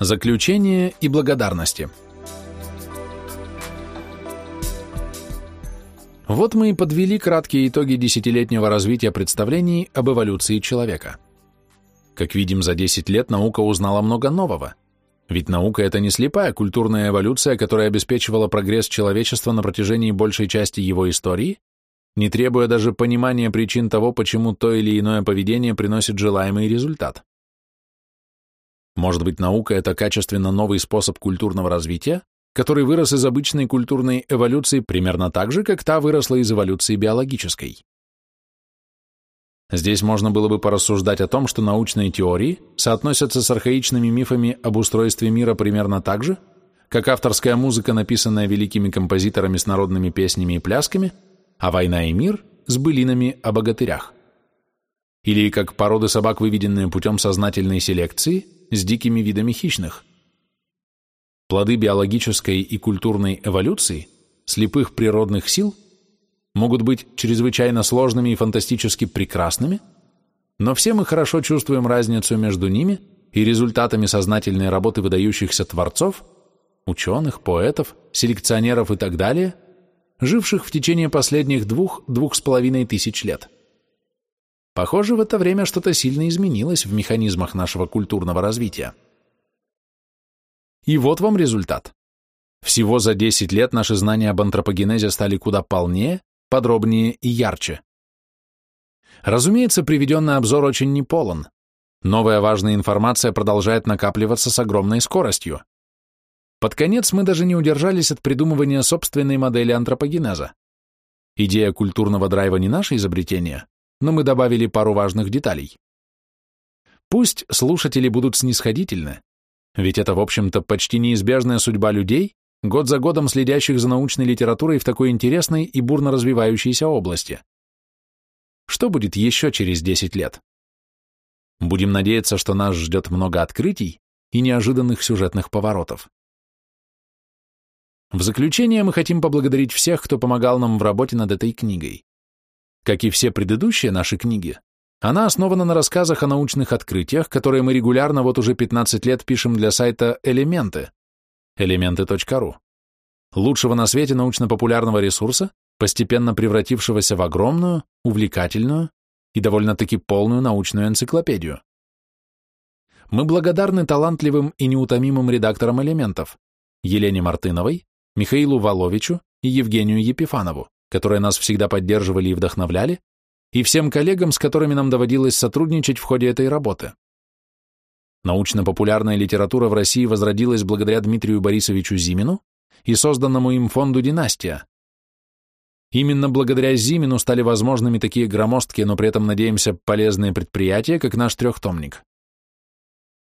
Заключение и благодарности. Вот мы и подвели краткие итоги десятилетнего развития представлений об эволюции человека. Как видим, за 10 лет наука узнала много нового. Ведь наука – это не слепая культурная эволюция, которая обеспечивала прогресс человечества на протяжении большей части его истории, не требуя даже понимания причин того, почему то или иное поведение приносит желаемый результат. Может быть, наука – это качественно новый способ культурного развития, который вырос из обычной культурной эволюции примерно так же, как та выросла из эволюции биологической. Здесь можно было бы порассуждать о том, что научные теории соотносятся с архаичными мифами об устройстве мира примерно так же, как авторская музыка, написанная великими композиторами с народными песнями и плясками, а «Война и мир» с былинами о богатырях. Или как породы собак, выведенные путем сознательной селекции – с дикими видами хищных. Плоды биологической и культурной эволюции, слепых природных сил, могут быть чрезвычайно сложными и фантастически прекрасными, но все мы хорошо чувствуем разницу между ними и результатами сознательной работы выдающихся творцов, ученых, поэтов, селекционеров и так далее, живших в течение последних двух-двух с половиной тысяч лет. Похоже, в это время что-то сильно изменилось в механизмах нашего культурного развития. И вот вам результат. Всего за 10 лет наши знания об антропогенезе стали куда полнее, подробнее и ярче. Разумеется, приведенный обзор очень неполон. Новая важная информация продолжает накапливаться с огромной скоростью. Под конец мы даже не удержались от придумывания собственной модели антропогенеза. Идея культурного драйва не наше изобретение, но мы добавили пару важных деталей. Пусть слушатели будут снисходительны, ведь это, в общем-то, почти неизбежная судьба людей, год за годом следящих за научной литературой в такой интересной и бурно развивающейся области. Что будет еще через 10 лет? Будем надеяться, что нас ждет много открытий и неожиданных сюжетных поворотов. В заключение мы хотим поблагодарить всех, кто помогал нам в работе над этой книгой. Как и все предыдущие наши книги, она основана на рассказах о научных открытиях, которые мы регулярно вот уже 15 лет пишем для сайта «Элементы» elemenты.ru, лучшего на свете научно-популярного ресурса, постепенно превратившегося в огромную, увлекательную и довольно-таки полную научную энциклопедию. Мы благодарны талантливым и неутомимым редакторам «Элементов» Елене Мартыновой, Михаилу Воловичу и Евгению Епифанову которые нас всегда поддерживали и вдохновляли, и всем коллегам, с которыми нам доводилось сотрудничать в ходе этой работы. Научно-популярная литература в России возродилась благодаря Дмитрию Борисовичу Зимину и созданному им фонду «Династия». Именно благодаря Зимину стали возможными такие громоздкие, но при этом, надеемся, полезные предприятия, как наш трехтомник.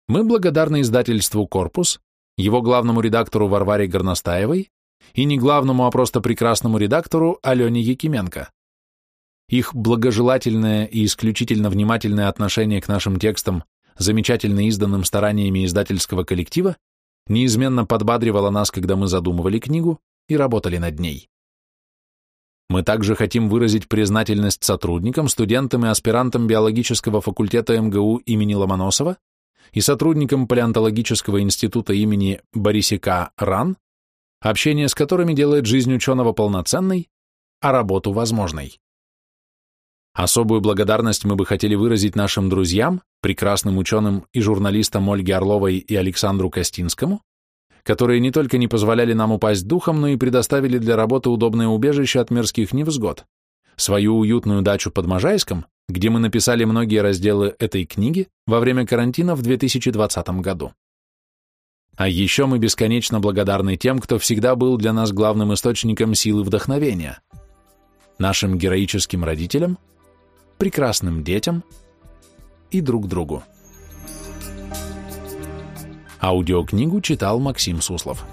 Мы благодарны издательству «Корпус», его главному редактору Варваре Горностаевой и не главному, а просто прекрасному редактору Алене Якименко. Их благожелательное и исключительно внимательное отношение к нашим текстам, замечательно изданным стараниями издательского коллектива, неизменно подбадривало нас, когда мы задумывали книгу и работали над ней. Мы также хотим выразить признательность сотрудникам, студентам и аспирантам биологического факультета МГУ имени Ломоносова и сотрудникам палеонтологического института имени Борисика РАН общение с которыми делает жизнь ученого полноценной, а работу возможной. Особую благодарность мы бы хотели выразить нашим друзьям, прекрасным ученым и журналистам Ольге Орловой и Александру Костинскому, которые не только не позволяли нам упасть духом, но и предоставили для работы удобное убежище от мирских невзгод, свою уютную дачу под Можайском, где мы написали многие разделы этой книги во время карантина в 2020 году. А еще мы бесконечно благодарны тем, кто всегда был для нас главным источником силы вдохновения. Нашим героическим родителям, прекрасным детям и друг другу. Аудиокнигу читал Максим Суслов.